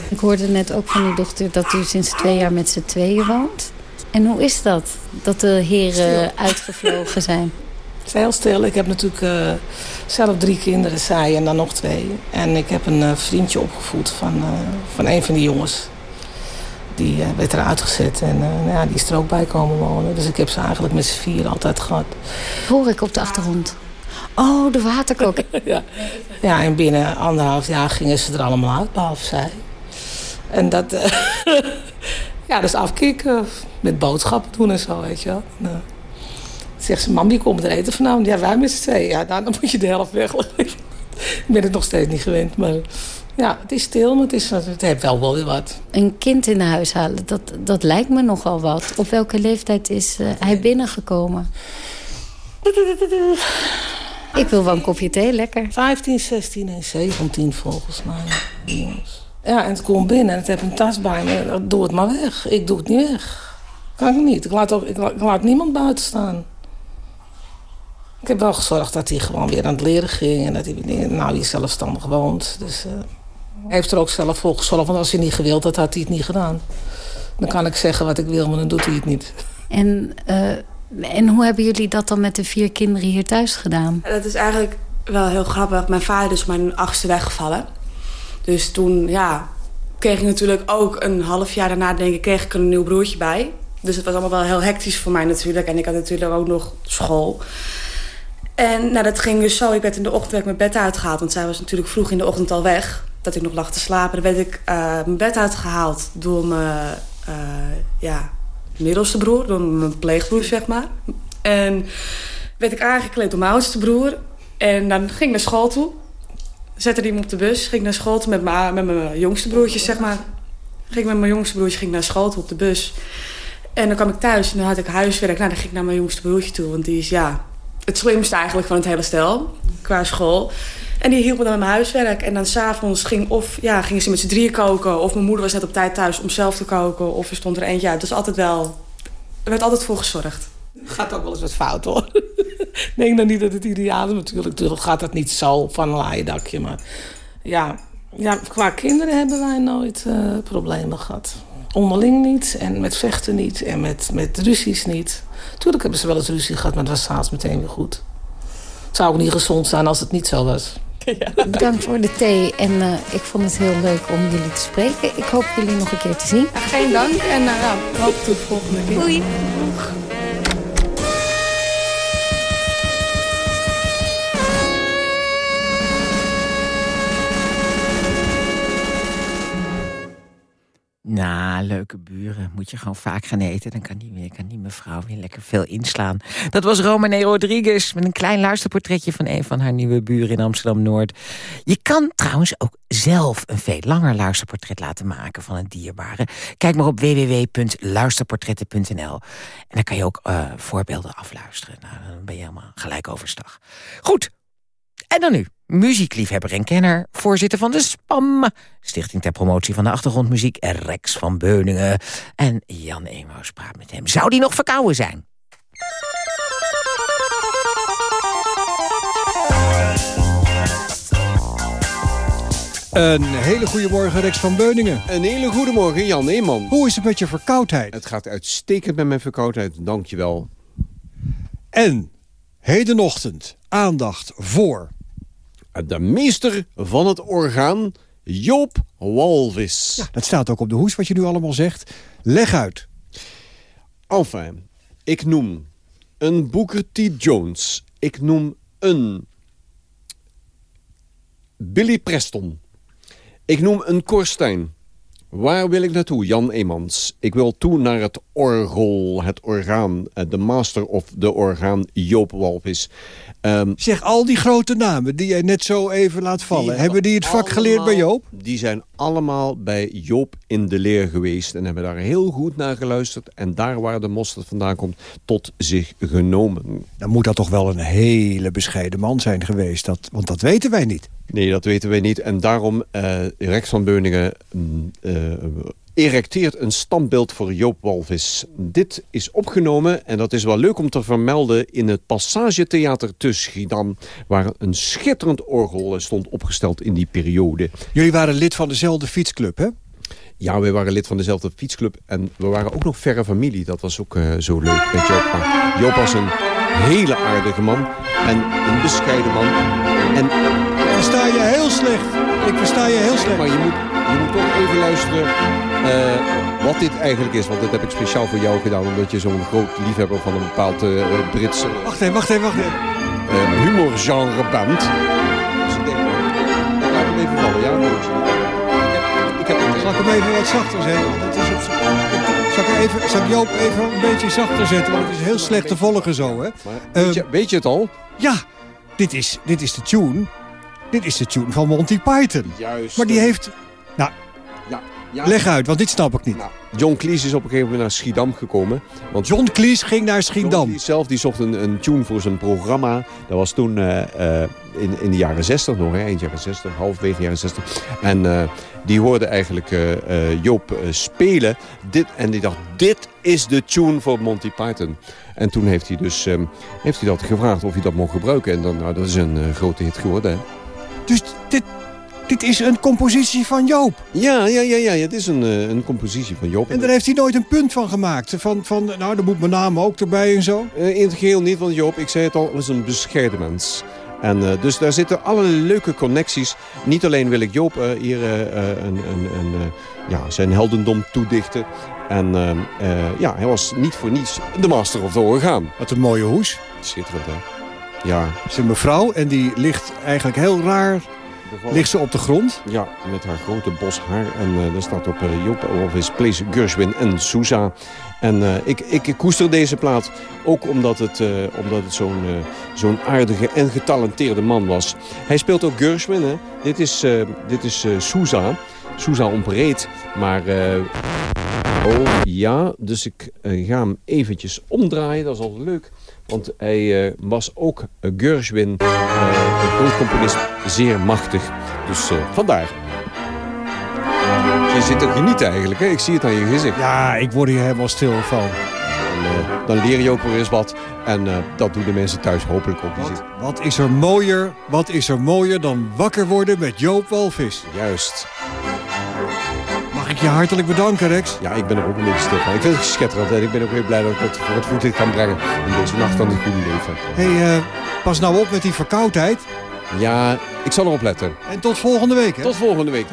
Speaker 14: Ik hoorde net ook van uw dochter dat u sinds twee jaar met z'n tweeën woont. En hoe is dat, dat de heren uitgevlogen zijn?
Speaker 16: Het is heel stil. Ik heb natuurlijk uh, zelf drie kinderen, zij en dan nog twee. En ik heb een uh, vriendje opgevoed van, uh, van een van die jongens. Die werd eruit gezet en nou ja, die is er ook bij komen wonen. Dus ik heb ze eigenlijk met z'n vier altijd gehad.
Speaker 14: Hoor ik op de achtergrond. Oh, de waterkok.
Speaker 16: ja. ja, en binnen anderhalf jaar gingen ze er allemaal uit, behalve zij. En dat... ja, dus afkicken. Met boodschappen doen en zo, weet je wel. Nou. Zegt ze, mam, wie komt er eten vanavond? Ja, wij met z'n tweeën. Ja, nou, dan moet je de helft wegleggen. ik ben het nog steeds niet gewend, maar... Ja, het is stil, maar het, is, het heeft wel wel weer wat.
Speaker 14: Een kind in huis halen, dat, dat lijkt me nogal wat. Op welke leeftijd is uh, hij binnengekomen? Ik wil wel een kopje thee, lekker.
Speaker 16: 15, 16 en 17 volgens mij. Jongens. Ja, en het komt binnen en het heb een tas bij me. Doe het maar weg. Ik doe het niet weg. Kan ik niet. Ik laat, ook, ik laat, ik laat niemand buiten staan. Ik heb wel gezorgd dat hij gewoon weer aan het leren ging. En dat hij nou, hier zelfstandig woont. Dus uh, hij heeft er ook zelf voor gezorgd. Want als hij niet gewild had, had hij het niet gedaan. Dan kan ik zeggen wat ik wil, maar dan doet hij het niet.
Speaker 14: En... Uh... En hoe hebben jullie dat dan met de vier kinderen hier thuis gedaan?
Speaker 15: Dat is eigenlijk wel heel grappig. Mijn vader is mijn achtste weggevallen. Dus toen, ja, kreeg ik natuurlijk ook een half jaar daarna, denk ik, kreeg ik een nieuw broertje bij. Dus het was allemaal wel heel hectisch voor mij natuurlijk. En ik had natuurlijk ook nog school. En nou, dat ging dus zo. Ik werd in de ochtend mijn bed uitgehaald. Want zij was natuurlijk vroeg in de ochtend al weg. Dat ik nog lag te slapen. Dan werd ik uh, mijn bed uitgehaald door mijn... Uh, ja, middelste broer, door mijn pleegbroer, zeg maar. En werd ik aangekleed door mijn oudste broer. En dan ging ik naar school toe. Zette hem op de bus. Ging naar school toe met mijn, met mijn jongste broertje, zeg maar. Ging met mijn jongste broertje ging naar school toe op de bus. En dan kwam ik thuis en dan had ik huiswerk. Nou, dan ging ik naar mijn jongste broertje toe. Want die is, ja, het slimste eigenlijk van het hele stel. Qua school. En die hielp me dan met mijn huiswerk. En dan s'avonds ging of, ja, gingen ze met z'n drieën koken. Of mijn moeder was net op tijd thuis om zelf te koken. Of er stond er eentje uit. Dus altijd wel... Er werd altijd voor gezorgd.
Speaker 16: Gaat ook wel eens wat fout hoor. Ik denk dan niet dat het ideaal is. Natuurlijk, natuurlijk gaat dat niet zo van een laaie dakje. Maar ja, ja, qua kinderen hebben wij nooit uh, problemen gehad. Onderling niet en met vechten niet en met, met ruzies niet. Tuurlijk hebben ze wel eens ruzie gehad, maar dat was s'avonds meteen weer goed. Het zou ook niet gezond zijn als het niet zo was.
Speaker 14: Ja. Bedankt voor de thee en uh, ik vond het heel leuk om jullie te spreken. Ik hoop jullie nog een keer te zien.
Speaker 15: Ja, geen dank en uh, ja, hoop tot de volgende keer.
Speaker 14: Doei.
Speaker 4: Nou, leuke buren. Moet je gewoon vaak gaan eten. Dan kan die, weer, kan die mevrouw weer lekker veel inslaan. Dat was Romane Rodriguez met een klein luisterportretje... van een van haar nieuwe buren in Amsterdam-Noord. Je kan trouwens ook zelf een veel langer luisterportret laten maken... van een dierbare. Kijk maar op www.luisterportretten.nl. En dan kan je ook uh, voorbeelden afluisteren. Nou, dan ben je helemaal gelijk overstag. Goed, en dan nu, muziekliefhebber en kenner, voorzitter van de SPAM... Stichting ter Promotie van de Achtergrondmuziek, Rex van Beuningen. En Jan Emaus praat met hem. Zou die nog verkouden zijn?
Speaker 6: Een hele goede morgen, Rex van Beuningen.
Speaker 17: Een hele goede morgen, Jan Eeman.
Speaker 6: Hoe is het met je verkoudheid?
Speaker 17: Het gaat uitstekend met mijn verkoudheid, dankjewel.
Speaker 6: En hedenochtend aandacht voor...
Speaker 17: De meester van het orgaan, Joop Walvis.
Speaker 6: Ja, dat staat ook op de hoes wat je nu allemaal zegt. Leg uit.
Speaker 17: Enfin, ik noem een Booker T. Jones. Ik noem een Billy Preston. Ik noem een Korstijn. Waar wil ik naartoe? Jan Eemans. Ik wil toe naar het orgel, het orgaan. eh, De master of de orgaan Joop Walvis. Ehm,
Speaker 6: Zeg, al die grote namen die jij net zo even laat vallen... hebben die het vak geleerd bij Joop?
Speaker 17: Die zijn allemaal bij Joop in de leer geweest. En hebben daar heel goed naar geluisterd. En daar waar de mosterd vandaan komt, tot zich genomen.
Speaker 6: Dan moet dat toch wel een hele bescheiden man zijn geweest. Dat, want dat weten wij niet.
Speaker 17: Nee, dat weten wij niet. En daarom, eh, Rex van Beuningen mm, eh, erecteert een standbeeld voor Joop Walvis. Dit is opgenomen, en dat is wel leuk om te vermelden... in het Passagetheater te Schiedam... waar een schitterend orgel eh, stond opgesteld in die periode.
Speaker 6: Jullie waren lid van dezelfde fietsclub, hè?
Speaker 17: Ja, we waren lid van dezelfde fietsclub. En we waren ook nog verre familie. Dat was ook eh, zo leuk met Joop. Maar Joop was een hele aardige man. En een bescheiden man. En
Speaker 6: Ik versta je heel slecht. Ik versta je heel slecht.
Speaker 17: Maar je moet, je moet toch even luisteren eh, wat dit eigenlijk is. Want dit heb ik speciaal voor jou gedaan. Omdat je zo'n groot liefhebber van een bepaald eh Brits eh,
Speaker 6: Wacht even, wacht even, wacht even.
Speaker 17: eh, humorgenre bent. Dus ik denk, ik laat hem even vallen. Ja, ik heb, ik heb
Speaker 6: Zal ik hem even wat zachter zetten? Want het is op zal, ik even, zal ik Joop even een beetje zachter zetten? Want het is heel slecht te volgen zo, hè?
Speaker 17: weet, je, weet je het al?
Speaker 6: Ja, dit is, dit is de tune. Dit is de tune van Monty Python.
Speaker 17: Juist.
Speaker 6: Maar die heeft... Nou,
Speaker 17: Ja,
Speaker 6: leg uit, want dit snap ik niet.
Speaker 17: John Cleese is op een gegeven moment naar Schiedam gekomen. Want
Speaker 6: John Cleese ging naar
Speaker 17: John
Speaker 6: Schiedam.
Speaker 17: Cleese zelf die zocht een, een tune voor zijn programma. Dat was toen eh, eh, in, in de jaren 60 nog, hè, eind jaren 60, halfwege jaren 60. En eh, die hoorde eigenlijk Joop spelen. Dit, en die dacht, dit is de tune voor Monty Python. En toen heeft hij dus ehm, heeft hij dat gevraagd of hij dat mocht gebruiken. En dan, nou, dat is een grote hit geworden. Hè.
Speaker 6: Dus dit, dit is een compositie van Joop.
Speaker 17: Ja, ja, ja, ja, het is een, eh, een compositie van Joop.
Speaker 6: En daar heeft hij nooit een punt van gemaakt. Van, van nou, daar moet mijn naam ook erbij en zo.
Speaker 17: Eh, in het geheel niet, want Joop, ik zei het al, was een bescheiden mens. En eh, dus daar zitten allerlei leuke connecties. Niet alleen wil ik Joop hier een, een, een, ja, zijn heldendom toedichten. En ja, hij was niet voor niets de master of the orgaan.
Speaker 6: Wat een mooie hoes.
Speaker 17: Schitterend, hè? Ja.
Speaker 6: Het is een mevrouw en die ligt eigenlijk heel raar... Ligt ze op de grond?
Speaker 17: Ja, met haar grote bos haar. En eh daar staat op eh, Joop Walvis Place Gershwin en Sousa. En eh, ik, ik koester deze plaat ook omdat het, omdat het zo'n zo'n aardige en getalenteerde man was. Hij speelt ook Gershwin. Hè? Dit is, dit is Sousa. Sousa ontbreekt. Maar... Oh ja, dus ik ga hem eventjes omdraaien. Dat is altijd leuk. Want hij eh, was ook eh, Gershwin, eh, een toncomponist, zeer machtig. Dus eh, vandaar. Je zit er genieten eigenlijk, hè? Ik zie het aan je gezicht.
Speaker 6: Ja, ik word hier helemaal stil van.
Speaker 17: En, eh, dan leer je ook weer eens wat. En eh, dat doen de mensen thuis hopelijk ook. Zitten-
Speaker 6: Wat is er mooier, wat is er mooier dan wakker worden met Joop Walvis?
Speaker 17: Juist.
Speaker 6: Ik je hartelijk bedanken, Rex?
Speaker 17: Ja, ik ben er ook een beetje stil van. Ik vind het schitterend en ik ben ook heel blij dat ik het voor het voetlicht kan brengen. In deze nacht van het goede leven.
Speaker 6: hey, eh, pas nou op met die verkoudheid.
Speaker 17: Ja, ik zal erop letten.
Speaker 6: En tot volgende week, hè?
Speaker 17: Tot volgende week.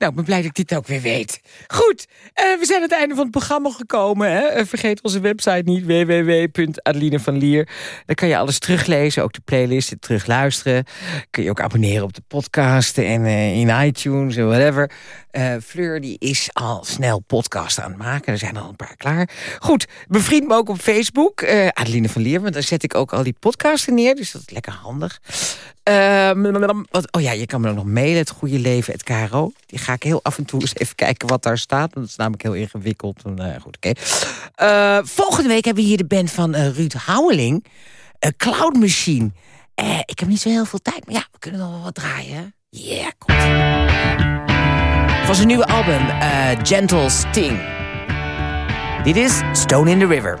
Speaker 4: Nou, ik ben blij dat ik dit ook weer weet. Goed, eh, we zijn aan het einde van het programma gekomen. Hè? Eh, vergeet onze website niet, www.adelinevanlier. Daar kan je alles teruglezen, ook de playlist, het terugluisteren. Kun je ook abonneren op de podcast en eh, in iTunes en whatever. Fleur die is al snel podcast aan het maken. Er zijn al een paar klaar. Goed, bevriend me ook op Facebook, Adeline van Lier. Want daar zet ik ook al die podcasten neer, dus dat is lekker handig. Ehm, oh ja, je kan me ook nog mailen, het goede leven, het KRO. Die ga heel af en toe eens even kijken wat daar staat. Dat is namelijk heel ingewikkeld. En, eh, goed, oké. Eh, volgende week hebben we hier de band van eh, Ruud Houweling. Uh, Cloud Machine. Ik heb niet zo heel veel tijd, maar ja, we kunnen nog wel wat draaien. Yeah, komt.
Speaker 18: Van zijn nieuwe album Gentle Sting. Dit is Stone in the River.